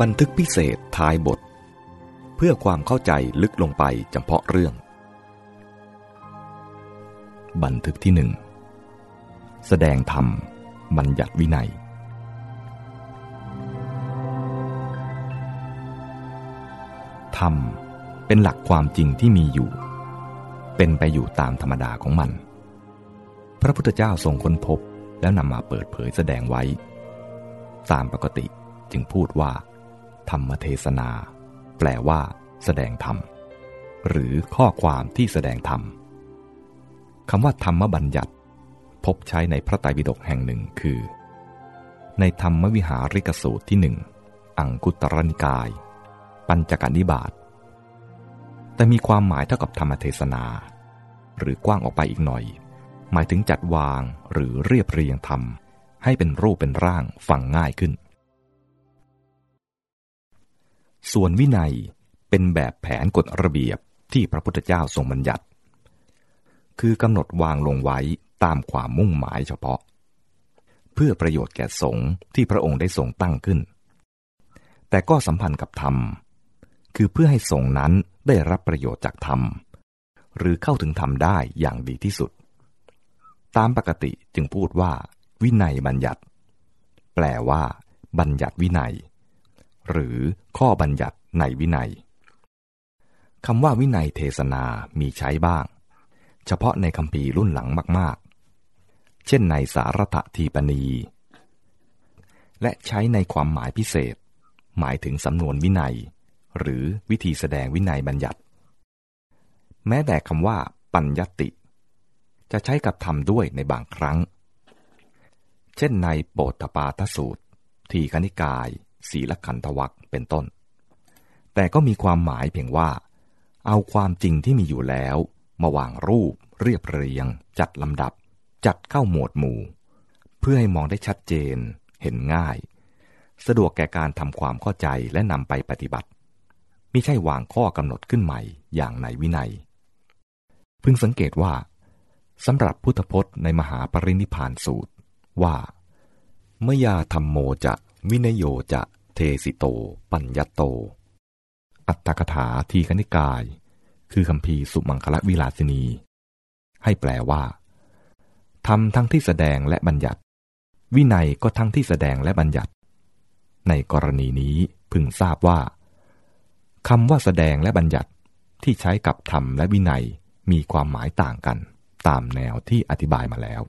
บันทึกพิเศษท้ายบท เพื่อความเข้าใจลึกลงไปเฉพาะเรื่อง บันทึกที่หนึ่งแสดงธรรม บัญญัติวินัย ธรรมเป็นหลักความจริงที่มีอยู่ เป็นไปอยู่ตามธรรมดาของมัน พระพุทธเจ้าทรงค้นพบแล้วนำมาเปิดเผยแสดงไว้ ตามปกติจึงพูดว่า ธรรมเทศนา แปลว่า แสดงธรรม หรือข้อความที่แสดงธรรมคำว่าธรรมบัญญัติ พบใช้ในพระไตรปิฎกแห่งหนึ่งคือ ในธรรมวิหาริกสูตรที่หนึ่งอังคุตรนิกาย ปัญจกนิบาตแต่มีความหมายเท่ากับธรรมเทศนา หรือกว้างออกไปอีกหน่อย หมายถึงจัดวางหรือเรียบเรียงธรรม ให้เป็นรูปเป็นร่างฟังง่ายขึ้น ส่วนวินัยเป็นแบบแผนกฎระเบียบที่พระพุทธเจ้าทรงบัญญัติ คือกำหนดวางลงไว้ตามความมุ่งหมายเฉพาะ เพื่อประโยชน์แก่สงฆ์ที่พระองค์ได้ทรงตั้งขึ้น แต่ก็สัมพันธ์กับธรรม คือเพื่อให้สงฆ์นั้นได้รับประโยชน์จากธรรม หรือเข้าถึงธรรมได้อย่างดีที่สุด ตามปกติจึงพูดว่า วินัยบัญญัติ แปลว่า บัญญัติวินัย หรือข้อบัญญัติในวินัยคำว่าวินัยเทศนามีใช้บ้าง เฉพาะในคำพีรุ่นหลังมากๆ เช่นในสารถทีปณี และใช้ในความหมายพิเศษ หมายถึงสำนวนวินัย หรือวิธีแสดงวินัยบัญญัติ แม้แต่คำว่าปัญญติ จะใช้กับธรรมด้วยในบางครั้ง เช่นในโปตปาทสูตร ทีคณิกาย ศีลขันธวัคเป็นต้น แต่ก็มีความหมายเพียงว่า เอาความจริงที่มีอยู่แล้ว มาวางรูป เรียบเรียง จัดลำดับ จัดเข้าหมวดหมู่ เพื่อให้มองได้ชัดเจน เห็นง่าย สะดวกแก่การทำความเข้าใจและนำไปปฏิบัติไม่ใช่วางข้อกำหนดขึ้นใหม่อย่างในวินัย พึงสังเกตว่าสำหรับพุทธพจน์ในมหาปรินิพานสูตรว่า เมยาธรรมโมจะวินโยจะ เทสิโต ปัญญโต อัตถกถาทีคณิกาย คือคำพีสุมังคลวิลาสินี ให้แปลว่าทำทั้งที่แสดงและบัญญัติ วินัยก็ทั้งที่แสดงและบัญญัติ ในกรณีนี้พึงทราบว่าคำว่าแสดงและบัญญัติที่ใช้กับธรรมและวินัยมีความหมายต่างกัน ตามแนวที่อธิบายมาแล้ว